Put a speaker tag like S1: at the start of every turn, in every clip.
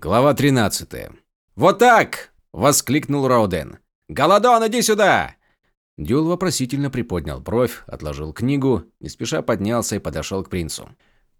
S1: Глава 13. «Вот так!» – воскликнул Рауден. «Голодон, иди сюда!» Дюл вопросительно приподнял бровь, отложил книгу, не спеша поднялся и подошел к принцу.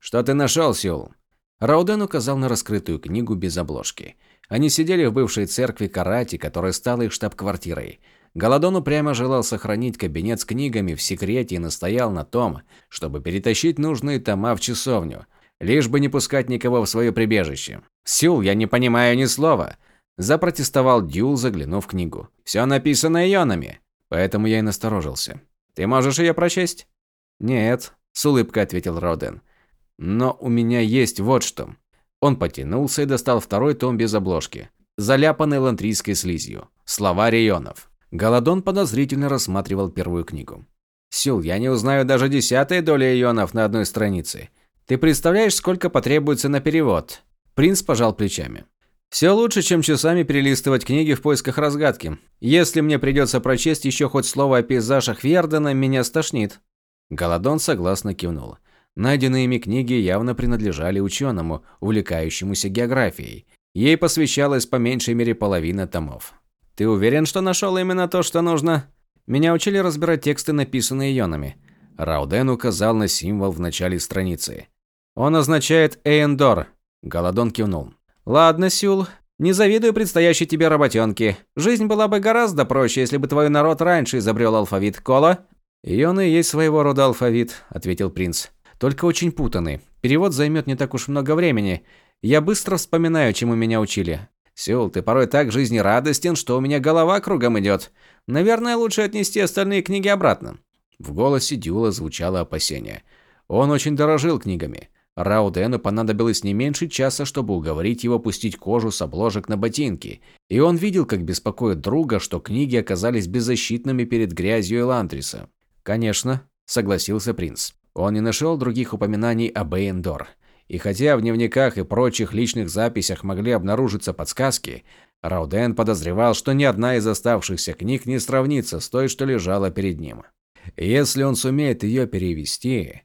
S1: «Что ты нашел, Сюл?» Рауден указал на раскрытую книгу без обложки. Они сидели в бывшей церкви Карати, которая стала их штаб-квартирой. Голодон упрямо желал сохранить кабинет с книгами в секрете и настоял на том, чтобы перетащить нужные тома в часовню, лишь бы не пускать никого в свое прибежище. «Сюл, я не понимаю ни слова», – запротестовал Дюл, заглянув в книгу. «Все написано ионами». Поэтому я и насторожился. «Ты можешь ее прочесть?» «Нет», – с улыбкой ответил Роден. «Но у меня есть вот что». Он потянулся и достал второй том без обложки, заляпанный лантрийской слизью. Слова ионов. Голодон подозрительно рассматривал первую книгу. «Сюл, я не узнаю даже десятой доли ионов на одной странице. Ты представляешь, сколько потребуется на перевод?» Принц пожал плечами. Все лучше, чем часами перелистывать книги в поисках разгадки. Если мне придется прочесть еще хоть слово о пейзажах Вердена, меня стошнит. Голодон согласно кивнул. Найденные ими книги явно принадлежали ученому, увлекающемуся географией. Ей посвящалось по меньшей мере половина томов. Ты уверен, что нашел именно то, что нужно? Меня учили разбирать тексты, написанные ионами. Рауден указал на символ в начале страницы. Он означает Эйндор. Голодон кивнул. Ладно, Сюл, не завидую предстоящей тебе работенке. Жизнь была бы гораздо проще, если бы твой народ раньше изобрел алфавит. Кола? И он и есть своего рода алфавит, ответил принц. Только очень путанный. Перевод займет не так уж много времени. Я быстро вспоминаю, чему меня учили. Сюл, ты порой так жизнерадостен, что у меня голова кругом идет. Наверное, лучше отнести остальные книги обратно. В голосе Дюла звучало опасение. Он очень дорожил книгами. Раудену понадобилось не меньше часа, чтобы уговорить его пустить кожу с обложек на ботинки, и он видел, как беспокоит друга, что книги оказались беззащитными перед грязью Эландриса. «Конечно», – согласился принц. Он не нашел других упоминаний об Эйндор. И хотя в дневниках и прочих личных записях могли обнаружиться подсказки, Рауден подозревал, что ни одна из оставшихся книг не сравнится с той, что лежала перед ним. Если он сумеет ее перевести,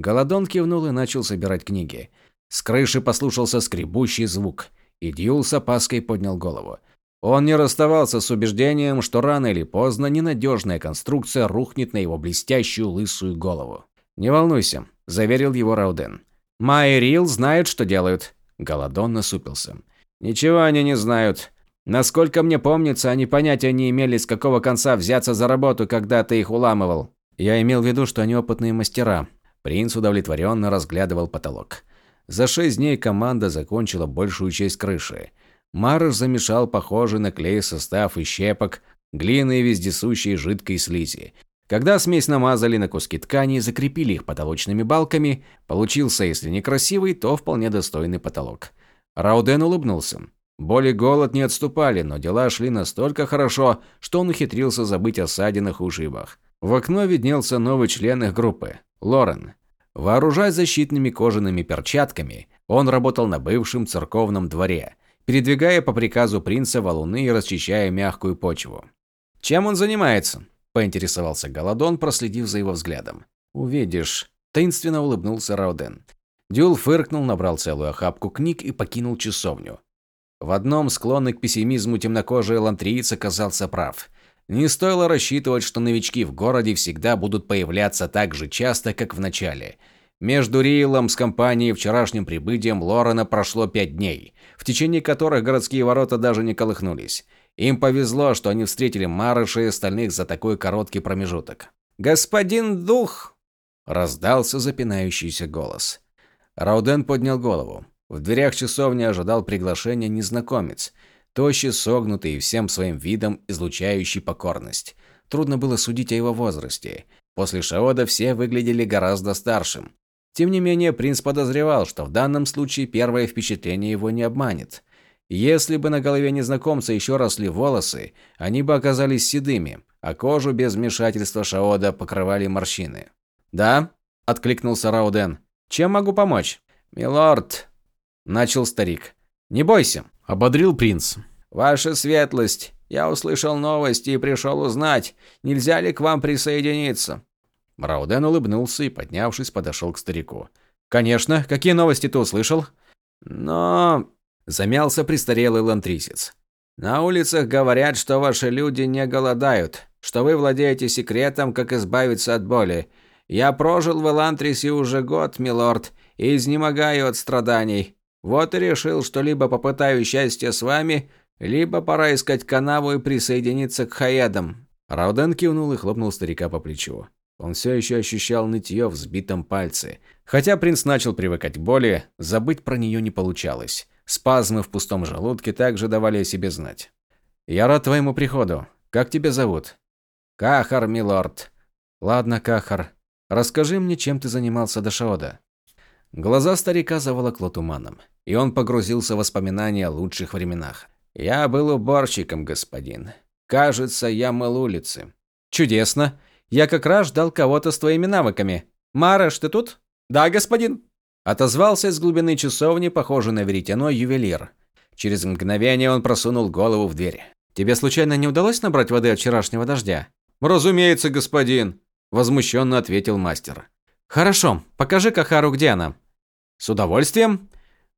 S1: Голодон кивнул и начал собирать книги. С крыши послушался скребущий звук, и Дьюл с опаской поднял голову. Он не расставался с убеждением, что рано или поздно ненадежная конструкция рухнет на его блестящую лысую голову. «Не волнуйся», – заверил его Рауден. «Май Рил знают, что делают». Голодон насупился. «Ничего они не знают. Насколько мне помнится, они понятия не имели, с какого конца взяться за работу, когда ты их уламывал. Я имел в виду, что они опытные мастера, Принц удовлетворенно разглядывал потолок. За шесть дней команда закончила большую часть крыши. Марш замешал похожий на клей состав из щепок, глины и вездесущей жидкой слизи. Когда смесь намазали на куски ткани и закрепили их потолочными балками, получился, если не красивый, то вполне достойный потолок. Рауден улыбнулся. Боль и голод не отступали, но дела шли настолько хорошо, что он ухитрился забыть о ссадинах и ушибах. В окно виднелся новый член их группы. Лорен. Вооружаясь защитными кожаными перчатками, он работал на бывшем церковном дворе, передвигая по приказу принца валуны и расчищая мягкую почву. «Чем он занимается?» – поинтересовался Голодон, проследив за его взглядом. «Увидишь», – таинственно улыбнулся Рауден. Дюл фыркнул, набрал целую охапку книг и покинул часовню. В одном склонный к пессимизму темнокожий лантриец оказался прав – не стоило рассчитывать, что новички в городе всегда будут появляться так же часто, как в начале. Между Рилом с компанией и вчерашним прибытием Лорена прошло пять дней, в течение которых городские ворота даже не колыхнулись. Им повезло, что они встретили Марыша и остальных за такой короткий промежуток. «Господин Дух!» – раздался запинающийся голос. Рауден поднял голову. В дверях часовни ожидал приглашения незнакомец – тощий, согнутый и всем своим видом излучающий покорность. Трудно было судить о его возрасте. После Шаода все выглядели гораздо старшим. Тем не менее, принц подозревал, что в данном случае первое впечатление его не обманет. Если бы на голове незнакомца еще росли волосы, они бы оказались седыми, а кожу без вмешательства Шаода покрывали морщины. «Да?» – откликнулся Рауден. «Чем могу помочь?» «Милорд», – начал старик. «Не бойся», – ободрил принц. «Ваша светлость, я услышал новости и пришел узнать, нельзя ли к вам присоединиться». Рауден улыбнулся и, поднявшись, подошел к старику. «Конечно. Какие новости ты услышал?» «Но...» Замялся престарелый лантрисец. «На улицах говорят, что ваши люди не голодают, что вы владеете секретом, как избавиться от боли. Я прожил в Элантрисе уже год, милорд, и изнемогаю от страданий. Вот и решил, что либо попытаю счастье с вами, либо пора искать канаву и присоединиться к хаядам». Рауден кивнул и хлопнул старика по плечу. Он все еще ощущал нытье в сбитом пальце. Хотя принц начал привыкать к боли, забыть про нее не получалось. Спазмы в пустом желудке также давали о себе знать. «Я рад твоему приходу. Как тебя зовут?» «Кахар, милорд». «Ладно, Кахар. Расскажи мне, чем ты занимался до Шаода». Глаза старика заволокло туманом, и он погрузился в воспоминания о лучших временах. «Я был уборщиком, господин. Кажется, я мыл улицы». «Чудесно. Я как раз ждал кого-то с твоими навыками. Мараш, ты тут? Да, господин. Отозвался из глубины часовни, похожий на веретено, ювелир. Через мгновение он просунул голову в дверь. Тебе случайно не удалось набрать воды от вчерашнего дождя? Разумеется, господин, возмущенно ответил мастер. Хорошо, покажи Кахару, где она. С удовольствием.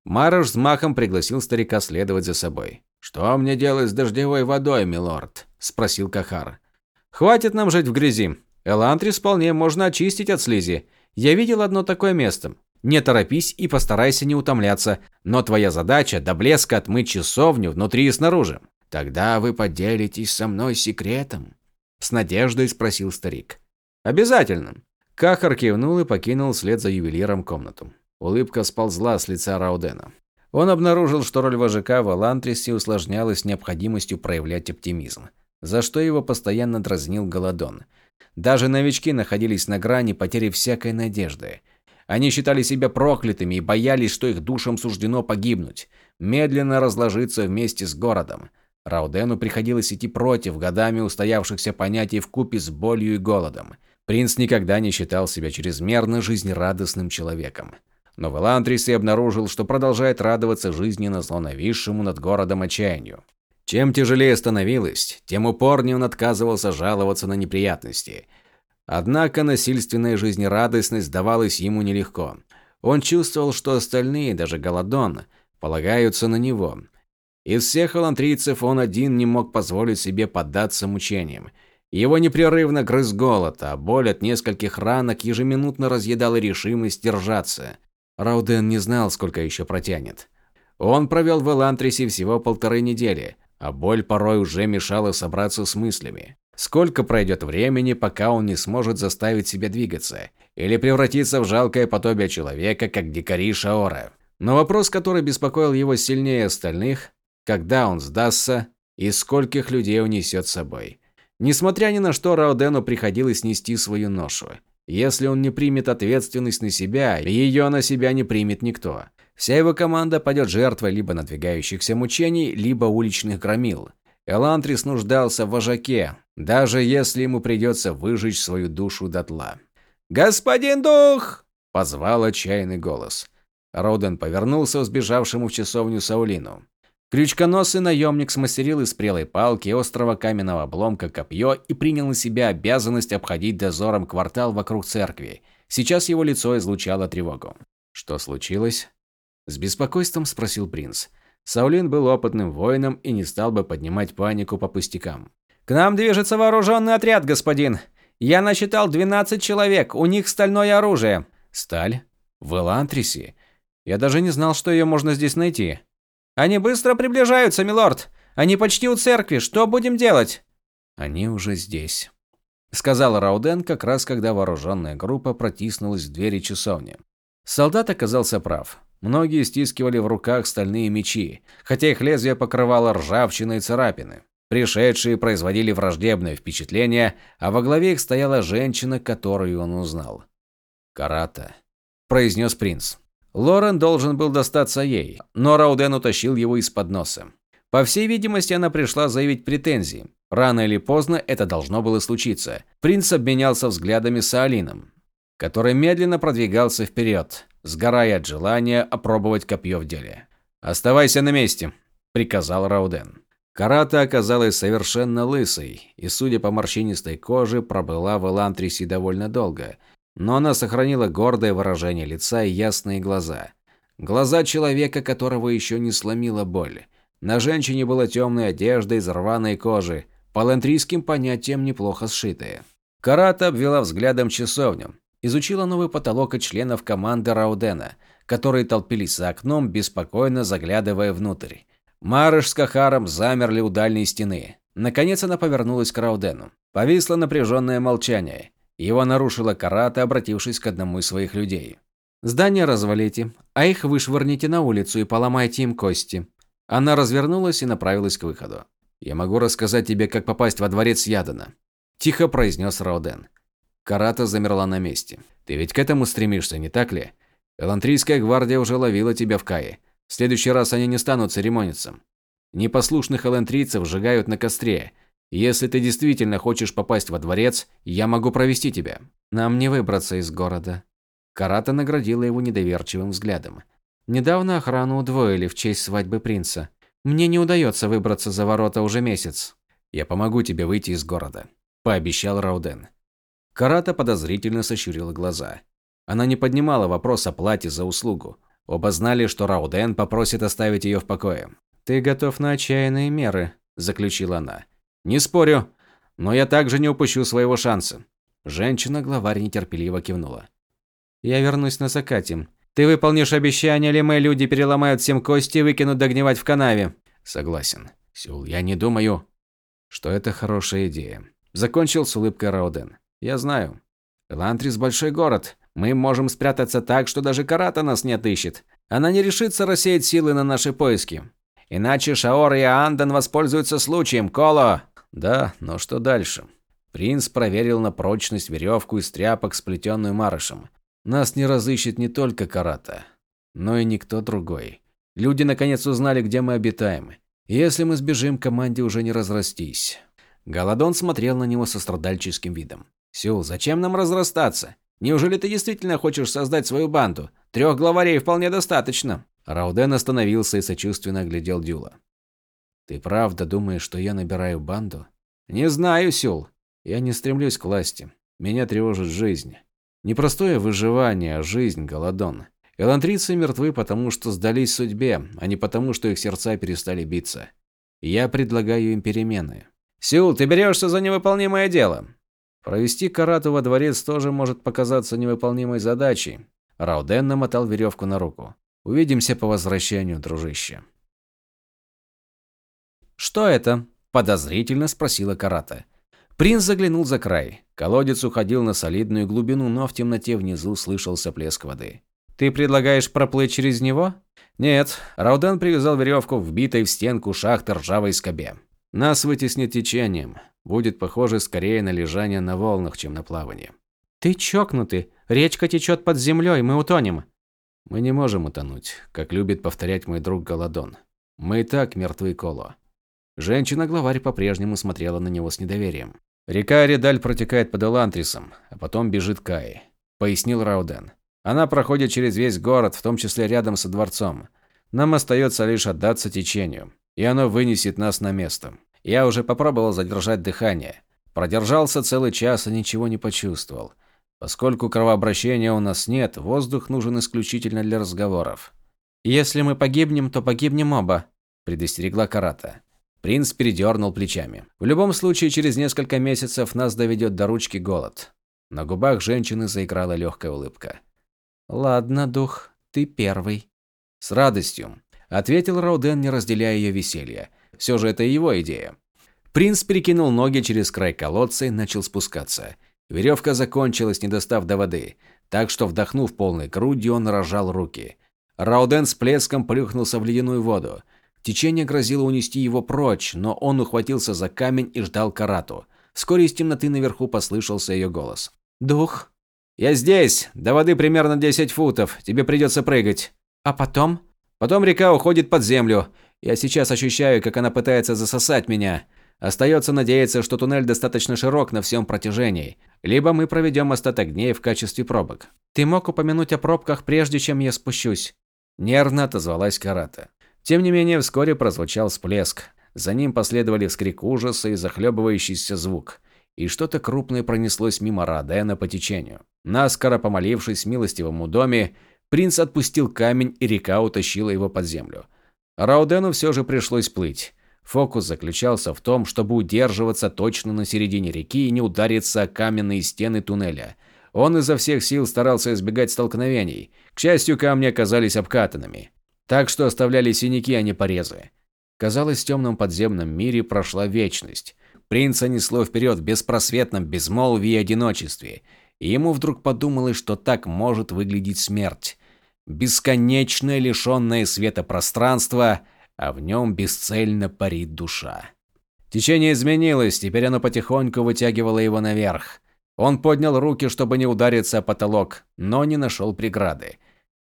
S1: Мараш взмахом пригласил старика следовать за собой. «Что мне делать с дождевой водой, милорд?» – спросил Кахар. Хватит нам жить в грязи. Элантрис вполне можно очистить от слизи. Я видел одно такое место. Не торопись и постарайся не утомляться, но твоя задача до блеска отмыть часовню внутри и снаружи. Тогда вы поделитесь со мной секретом, с надеждой спросил старик. Обязательно. Кахар кивнул и покинул вслед за ювелиром комнату. Улыбка сползла с лица Раудена. Он обнаружил, что роль вожака в Элантрисе усложнялась необходимостью проявлять оптимизм за что его постоянно дразнил Голодон. Даже новички находились на грани потери всякой надежды. Они считали себя проклятыми и боялись, что их душам суждено погибнуть, медленно разложиться вместе с городом. Раудену приходилось идти против годами устоявшихся понятий в купе с болью и голодом. Принц никогда не считал себя чрезмерно жизнерадостным человеком. Но в Элантрисе обнаружил, что продолжает радоваться жизни на зло нависшему над городом отчаянию. Чем тяжелее становилось, тем упорнее он отказывался жаловаться на неприятности. Однако насильственная жизнерадостность давалась ему нелегко. Он чувствовал, что остальные, даже Голодон, полагаются на него. Из всех алантрийцев он один не мог позволить себе поддаться мучениям. Его непрерывно грыз голод, а боль от нескольких ранок ежеминутно разъедала решимость держаться. Рауден не знал, сколько еще протянет. Он провел в Элантрисе всего полторы недели, а боль порой уже мешала собраться с мыслями. Сколько пройдет времени, пока он не сможет заставить себя двигаться, или превратиться в жалкое подобие человека, как дикари Шаора. Но вопрос, который беспокоил его сильнее остальных, когда он сдастся и скольких людей унесет с собой. Несмотря ни на что, Раудену приходилось нести свою ношу. Если он не примет ответственность на себя, ее на себя не примет никто. Вся его команда падет жертвой либо надвигающихся мучений, либо уличных громил. Элантрис нуждался в вожаке, даже если ему придется выжечь свою душу дотла. «Господин дух!» – позвал отчаянный голос. Роден повернулся к сбежавшему в часовню Саулину. Крючконосый наемник смастерил из прелой палки острого каменного обломка копье и принял на себя обязанность обходить дозором квартал вокруг церкви. Сейчас его лицо излучало тревогу. Что случилось? С беспокойством спросил принц. Саулин был опытным воином и не стал бы поднимать панику по пустякам. «К нам движется вооруженный отряд, господин. Я насчитал 12 человек, у них стальное оружие». «Сталь? В Элантрисе? Я даже не знал, что ее можно здесь найти». «Они быстро приближаются, милорд. Они почти у церкви. Что будем делать?» «Они уже здесь», — сказал Рауден, как раз когда вооруженная группа протиснулась в двери часовни. Солдат оказался прав. Многие стискивали в руках стальные мечи, хотя их лезвие покрывало ржавчина и царапины. Пришедшие производили враждебное впечатление, а во главе их стояла женщина, которую он узнал. «Карата», – произнес принц. Лорен должен был достаться ей, но Рауден утащил его из-под носа. По всей видимости, она пришла заявить претензии. Рано или поздно это должно было случиться. Принц обменялся взглядами с Алином, который медленно продвигался вперед сгорая от желания опробовать копье в деле. «Оставайся на месте», – приказал Рауден. Карата оказалась совершенно лысой, и, судя по морщинистой коже, пробыла в Элантрисе довольно долго, но она сохранила гордое выражение лица и ясные глаза. Глаза человека, которого еще не сломила боль. На женщине была темная одежда из рваной кожи, по лентрийским понятиям неплохо сшитая. Карата обвела взглядом часовню, изучила новый потолок и членов команды Раудена, которые толпились за окном, беспокойно заглядывая внутрь. Марыш с Кахаром замерли у дальней стены. Наконец она повернулась к Раудену. Повисло напряженное молчание. Его нарушила Карата, обратившись к одному из своих людей. «Здание развалите, а их вышвырните на улицу и поломайте им кости». Она развернулась и направилась к выходу. «Я могу рассказать тебе, как попасть во дворец Ядана», – тихо произнес Рауден. Карата замерла на месте. «Ты ведь к этому стремишься, не так ли? Элантрийская гвардия уже ловила тебя в Кае. В следующий раз они не станут церемониться. Непослушных элантрийцев сжигают на костре. Если ты действительно хочешь попасть во дворец, я могу провести тебя. Нам не выбраться из города». Карата наградила его недоверчивым взглядом. «Недавно охрану удвоили в честь свадьбы принца. Мне не удается выбраться за ворота уже месяц. Я помогу тебе выйти из города», – пообещал Рауден. Карата подозрительно сощурила глаза. Она не поднимала вопрос о плате за услугу. Оба знали, что Рауден попросит оставить ее в покое. «Ты готов на отчаянные меры», – заключила она. «Не спорю, но я также не упущу своего шанса». Женщина-главарь нетерпеливо кивнула. «Я вернусь на закате. Ты выполнишь обещание, или мои люди переломают всем кости и выкинут догнивать в канаве?» «Согласен. Сюл, я не думаю, что это хорошая идея». Закончил с улыбкой Рауден. «Я знаю. Элантрис – большой город. Мы можем спрятаться так, что даже Карата нас не отыщет. Она не решится рассеять силы на наши поиски. Иначе Шаор и Аандан воспользуются случаем, Коло. Да, но что дальше? Принц проверил на прочность веревку из тряпок, сплетенную Марышем. Нас не разыщет не только Карата, но и никто другой. Люди наконец узнали, где мы обитаем. Если мы сбежим, команде уже не разрастись. Голодон смотрел на него со страдальческим видом. «Сюл, зачем нам разрастаться? Неужели ты действительно хочешь создать свою банду? Трех главарей вполне достаточно». Рауден остановился и сочувственно оглядел Дюла. «Ты правда думаешь, что я набираю банду?» «Не знаю, Сюл. Я не стремлюсь к власти. Меня тревожит жизнь. Не простое выживание, а жизнь, Голодон. Элантрийцы мертвы, потому что сдались судьбе, а не потому, что их сердца перестали биться. Я предлагаю им перемены. Сюл, ты берешься за невыполнимое дело. Провести Карату во дворец тоже может показаться невыполнимой задачей. Рауден намотал веревку на руку. Увидимся по возвращению, дружище. Что это? подозрительно спросила Карата. Принц заглянул за край. Колодец уходил на солидную глубину, но в темноте внизу слышался плеск воды. Ты предлагаешь проплыть через него? Нет. Рауден привязал веревку в битой в стенку шахты ржавой скобе. Нас вытеснит течением. Будет похоже скорее на лежание на волнах, чем на плавание. Ты чокнутый. Речка течет под землей, мы утонем. Мы не можем утонуть, как любит повторять мой друг Голодон. Мы и так мертвы Коло. Женщина-главарь по-прежнему смотрела на него с недоверием. Река Редаль протекает под Элантрисом, а потом бежит Каи, пояснил Рауден. Она проходит через весь город, в том числе рядом со дворцом. Нам остается лишь отдаться течению, и оно вынесет нас на место. Я уже попробовал задержать дыхание. Продержался целый час и ничего не почувствовал. Поскольку кровообращения у нас нет, воздух нужен исключительно для разговоров. «Если мы погибнем, то погибнем оба», – предостерегла Карата. Принц передернул плечами. «В любом случае, через несколько месяцев нас доведет до ручки голод». На губах женщины заиграла легкая улыбка. «Ладно, дух, ты первый». «С радостью», – ответил Рауден, не разделяя ее веселья. «Все же это его идея». Принц перекинул ноги через край колодца и начал спускаться. Веревка закончилась, не достав до воды, так что, вдохнув полной грудью, он рожал руки. Рауден с плеском плюхнулся в ледяную воду. Течение грозило унести его прочь, но он ухватился за камень и ждал Карату. Вскоре из темноты наверху послышался ее голос. «Дух?» «Я здесь. До воды примерно 10 футов. Тебе придется прыгать». «А потом?» «Потом река уходит под землю. Я сейчас ощущаю, как она пытается засосать меня. Остается надеяться, что туннель достаточно широк на всем протяжении. Либо мы проведем остаток дней в качестве пробок. Ты мог упомянуть о пробках, прежде чем я спущусь. Нервно отозвалась Карата. Тем не менее, вскоре прозвучал всплеск. За ним последовали вскрик ужаса и захлебывающийся звук. И что-то крупное пронеслось мимо Родена по течению. Наскоро помолившись милостивому доме, Принц отпустил камень, и река утащила его под землю. Раудену все же пришлось плыть. Фокус заключался в том, чтобы удерживаться точно на середине реки и не удариться о каменные стены туннеля. Он изо всех сил старался избегать столкновений. К счастью, камни оказались обкатанными. Так что оставляли синяки, а не порезы. Казалось, в темном подземном мире прошла вечность. Принца несло вперед в беспросветном безмолвии и одиночестве. И ему вдруг подумалось, что так может выглядеть смерть. Бесконечное лишенное света пространство, а в нем бесцельно парит душа. Течение изменилось, теперь оно потихоньку вытягивало его наверх. Он поднял руки, чтобы не удариться о потолок, но не нашел преграды.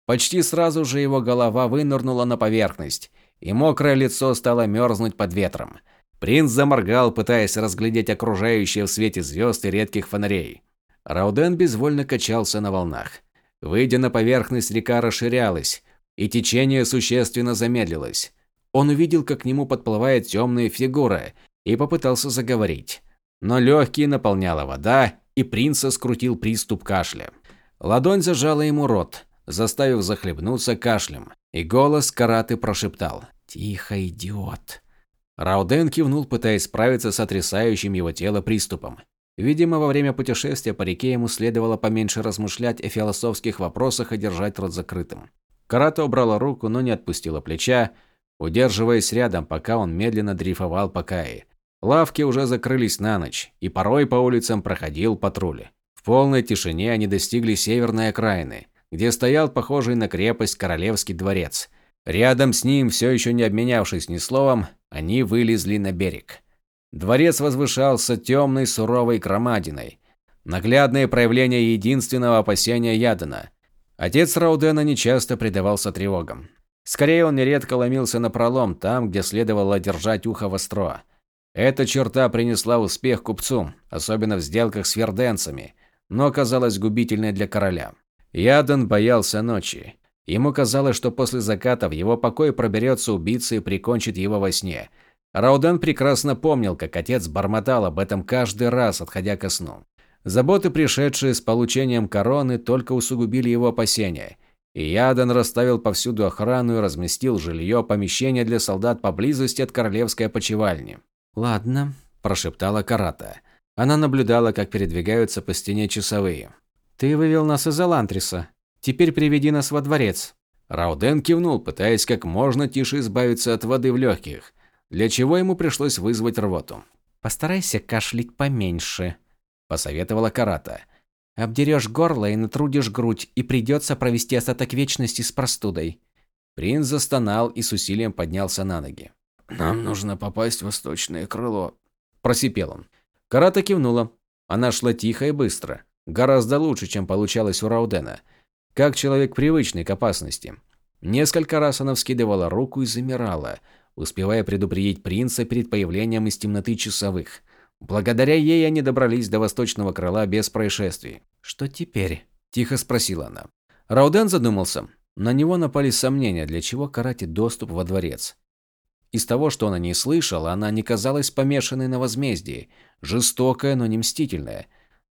S1: Почти сразу же его голова вынырнула на поверхность, и мокрое лицо стало мерзнуть под ветром. Принц заморгал, пытаясь разглядеть окружающее в свете звезд и редких фонарей. Рауден безвольно качался на волнах. Выйдя на поверхность, река расширялась, и течение существенно замедлилось. Он увидел, как к нему подплывает темная фигура, и попытался заговорить. Но легкие наполняла вода, и принца скрутил приступ кашля. Ладонь зажала ему рот, заставив захлебнуться кашлем, и голос Караты прошептал «Тихо, идиот». Рауден кивнул, пытаясь справиться с отрясающим его тело приступом. Видимо, во время путешествия по реке ему следовало поменьше размышлять о философских вопросах и держать рот закрытым. Карата убрала руку, но не отпустила плеча, удерживаясь рядом, пока он медленно дрейфовал по Каи. Лавки уже закрылись на ночь, и порой по улицам проходил патруль. В полной тишине они достигли северной окраины, где стоял похожий на крепость королевский дворец. Рядом с ним, все еще не обменявшись ни словом, они вылезли на берег. Дворец возвышался темной суровой громадиной. Наглядное проявление единственного опасения Ядана. Отец Раудена нечасто предавался тревогам. Скорее, он нередко ломился на пролом там, где следовало держать ухо востро. Эта черта принесла успех купцу, особенно в сделках с верденцами, но оказалась губительной для короля. Ядан боялся ночи. Ему казалось, что после заката в его покой проберется убийца и прикончит его во сне – Рауден прекрасно помнил, как отец бормотал об этом каждый раз, отходя ко сну. Заботы, пришедшие с получением короны, только усугубили его опасения. И Ядан расставил повсюду охрану и разместил жилье, помещение для солдат поблизости от королевской опочивальни. «Ладно», – прошептала Карата. Она наблюдала, как передвигаются по стене часовые. «Ты вывел нас из Элантриса. Теперь приведи нас во дворец». Рауден кивнул, пытаясь как можно тише избавиться от воды в легких для чего ему пришлось вызвать рвоту. «Постарайся кашлять поменьше», – посоветовала Карата. «Обдерешь горло и натрудишь грудь, и придется провести остаток вечности с простудой». Принц застонал и с усилием поднялся на ноги. «Нам нужно попасть в восточное крыло», – просипел он. Карата кивнула. Она шла тихо и быстро. Гораздо лучше, чем получалось у Раудена. Как человек привычный к опасности. Несколько раз она вскидывала руку и замирала, успевая предупредить принца перед появлением из темноты часовых. Благодаря ей они добрались до восточного крыла без происшествий. «Что теперь?» – тихо спросила она. Рауден задумался. На него напали сомнения, для чего каратит доступ во дворец. Из того, что она не слышала, она не казалась помешанной на возмездии, жестокая, но не мстительная.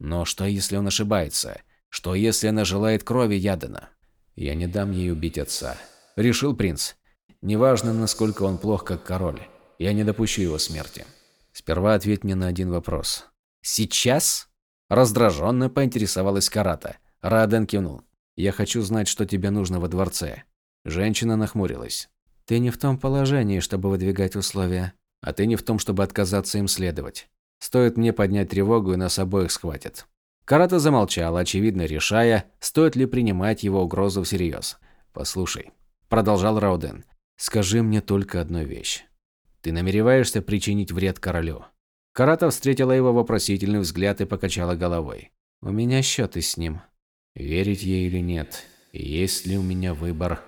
S1: Но что, если он ошибается? Что, если она желает крови Ядана? «Я не дам ей убить отца», – решил принц. Неважно, насколько он плох как король, я не допущу его смерти. Сперва ответь мне на один вопрос. Сейчас? Раздраженно поинтересовалась Карата. Раден кивнул. Я хочу знать, что тебе нужно во дворце. Женщина нахмурилась. Ты не в том положении, чтобы выдвигать условия, а ты не в том, чтобы отказаться им следовать. Стоит мне поднять тревогу, и нас обоих схватят. Карата замолчала, очевидно решая, стоит ли принимать его угрозу всерьез. «Послушай», – продолжал Рауден, Скажи мне только одну вещь. Ты намереваешься причинить вред королю? Карата встретила его вопросительный взгляд и покачала головой. У меня счеты с ним. Верить ей или нет? Есть ли у меня выбор?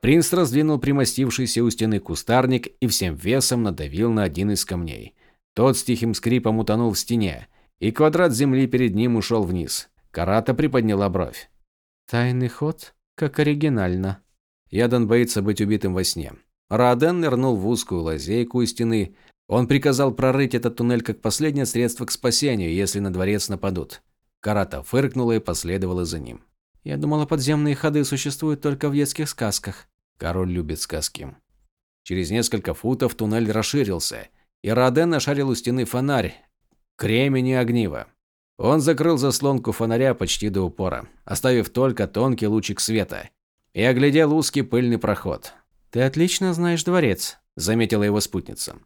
S1: Принц раздвинул примостившийся у стены кустарник и всем весом надавил на один из камней. Тот с тихим скрипом утонул в стене, и квадрат земли перед ним ушел вниз. Карата приподняла бровь. Тайный ход? Как оригинально. Ядан боится быть убитым во сне. Рааден нырнул в узкую лазейку у стены. Он приказал прорыть этот туннель как последнее средство к спасению, если на дворец нападут. Карата фыркнула и последовала за ним.
S2: Я думала, подземные ходы существуют только в детских сказках.
S1: Король любит сказки. Через несколько футов туннель расширился, и Роден нашарил у стены фонарь, кремень и огниво. Он закрыл заслонку фонаря почти до упора, оставив только тонкий лучик света, и оглядел узкий пыльный проход.
S2: «Ты отлично знаешь дворец», – заметила его спутница.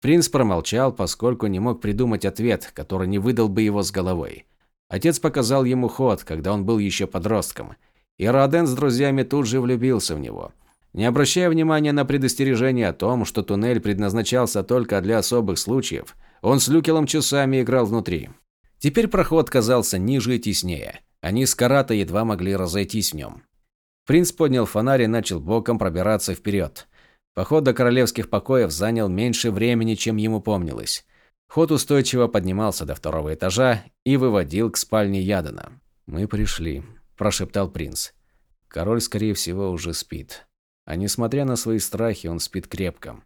S1: Принц промолчал, поскольку не мог придумать ответ, который не выдал бы его с головой. Отец показал ему ход, когда он был еще подростком, и Роден с друзьями тут же влюбился в него. Не обращая внимания на предостережение о том, что туннель предназначался только для особых случаев, он с Люкелом часами играл внутри. Теперь проход казался ниже и теснее. Они с Карата едва могли разойтись в нем. Принц поднял фонарь и начал боком пробираться вперед. Поход до королевских покоев занял меньше времени, чем ему помнилось. Ход устойчиво поднимался до второго этажа и выводил к спальне Ядана. «Мы пришли», – прошептал принц. «Король, скорее всего, уже спит. А несмотря на свои страхи, он спит крепко».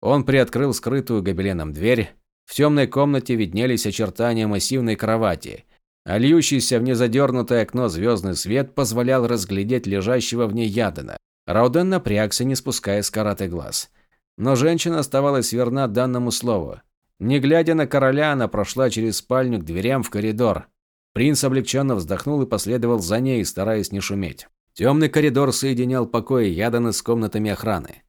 S1: Он приоткрыл скрытую гобеленом дверь. В темной комнате виднелись очертания массивной кровати, а льющийся в незадернутое окно звездный свет позволял разглядеть лежащего в ней Ядана. Рауден напрягся, не спуская с караты глаз. Но женщина оставалась верна данному слову. Не глядя на короля, она прошла через спальню к дверям в коридор. Принц облегченно вздохнул и последовал за ней, стараясь не шуметь. Темный коридор соединял покои Ядана с комнатами охраны.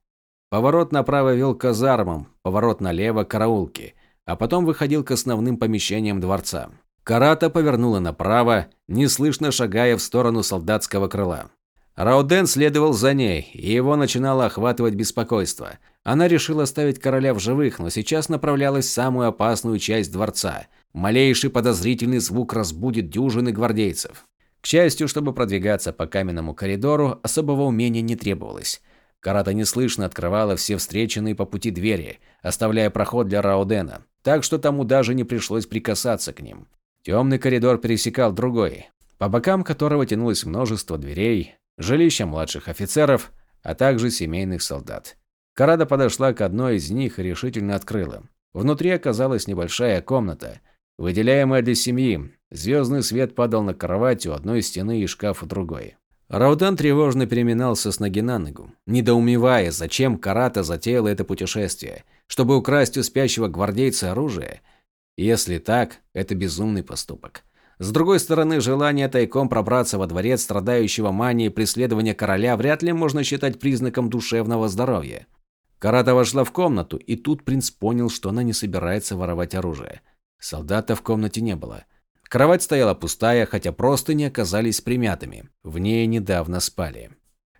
S1: Поворот направо вел к казармам, поворот налево – к караулке, а потом выходил к основным помещениям дворца. Карата повернула направо, неслышно шагая в сторону солдатского крыла. Рауден следовал за ней, и его начинало охватывать беспокойство. Она решила оставить короля в живых, но сейчас направлялась в самую опасную часть дворца. Малейший подозрительный звук разбудит дюжины гвардейцев. К счастью, чтобы продвигаться по каменному коридору, особого умения не требовалось. Карата неслышно открывала все встреченные по пути двери, оставляя проход для Раудена, так что тому даже не пришлось прикасаться к ним. Темный коридор пересекал другой, по бокам которого тянулось множество дверей, жилища младших офицеров, а также семейных солдат. Карада подошла к одной из них и решительно открыла. Внутри оказалась небольшая комната, выделяемая для семьи. Звездный свет падал на кровать у одной стены и шкаф у другой. Раудан тревожно переминался с ноги на ногу, недоумевая, зачем Карата затеяла это путешествие, чтобы украсть у спящего гвардейца оружие. Если так, это безумный поступок. С другой стороны, желание тайком пробраться во дворец страдающего манией преследования короля вряд ли можно считать признаком душевного здоровья. Карата вошла в комнату, и тут принц понял, что она не собирается воровать оружие. Солдата в комнате не было. Кровать стояла пустая, хотя просто не оказались примятыми. В ней недавно спали.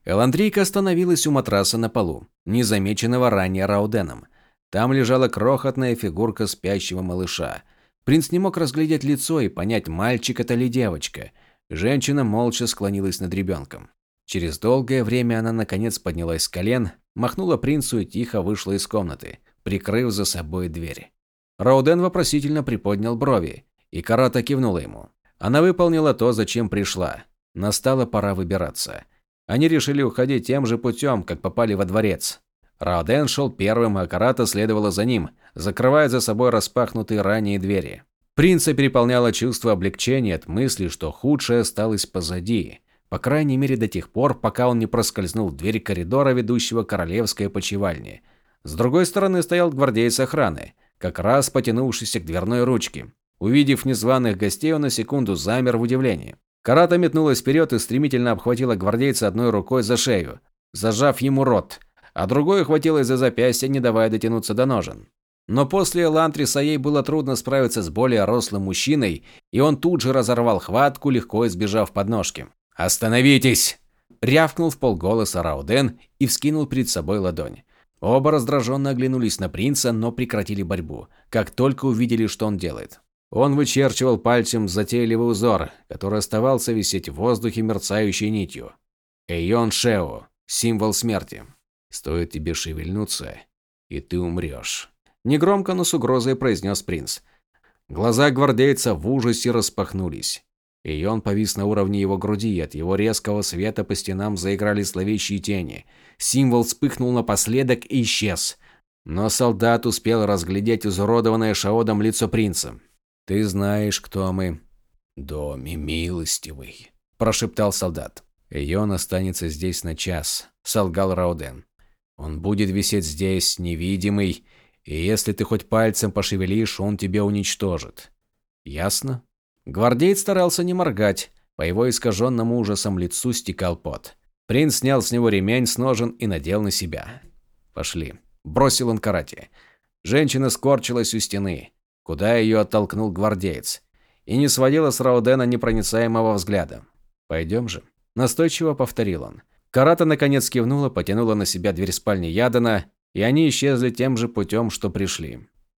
S1: Эландрийка остановилась у матраса на полу, незамеченного ранее Рауденом. Там лежала крохотная фигурка спящего малыша – Принц не мог разглядеть лицо и понять, мальчик это ли девочка. Женщина молча склонилась над ребенком. Через долгое время она наконец поднялась с колен, махнула принцу и тихо вышла из комнаты, прикрыв за собой дверь. Рауден вопросительно приподнял брови, и Карата кивнула ему. Она выполнила то, зачем пришла. Настала пора выбираться. Они решили уходить тем же путем, как попали во дворец. Рауден шел первым, а Карата следовала за ним, закрывая за собой распахнутые ранее двери. Принца переполняло чувство облегчения от мысли, что худшее осталось позади. По крайней мере до тех пор, пока он не проскользнул в дверь коридора, ведущего королевской почевальне. С другой стороны стоял гвардейц охраны, как раз потянувшийся к дверной ручке. Увидев незваных гостей, он на секунду замер в удивлении. Карата метнулась вперед и стремительно обхватила гвардейца одной рукой за шею, зажав ему рот, а другой ухватилась за запястье, не давая дотянуться до ножен. Но после Элантриса ей было трудно справиться с более рослым мужчиной, и он тут же разорвал хватку, легко избежав подножки. «Остановитесь!» – рявкнул в полголоса Рауден и вскинул перед собой ладонь. Оба раздраженно оглянулись на принца, но прекратили борьбу, как только увидели, что он делает. Он вычерчивал пальцем затейливый узор, который оставался висеть в воздухе мерцающей нитью. Эйон Шео – символ смерти. Стоит тебе шевельнуться, и ты умрешь. Негромко, но с угрозой произнес принц. Глаза гвардейца в ужасе распахнулись. И он повис на уровне его груди, и от его резкого света по стенам заиграли зловещие тени. Символ вспыхнул напоследок и исчез. Но солдат успел разглядеть изуродованное Шаодом лицо принца. «Ты знаешь, кто мы?» «Доми милостивый», – прошептал солдат. «И он останется здесь на час», – солгал Рауден. «Он будет висеть здесь, невидимый, и если ты хоть пальцем пошевелишь, он тебя уничтожит. Ясно?» Гвардеец старался не моргать, по его искаженному ужасом лицу стекал пот. Принц снял с него ремень с ножен и надел на себя. «Пошли», – бросил он карате. Женщина скорчилась у стены, куда ее оттолкнул гвардеец, и не сводила с Раудена непроницаемого взгляда. «Пойдем же», – настойчиво повторил он. Карата наконец кивнула, потянула на себя дверь спальни Ядана, и они исчезли тем же путем, что пришли.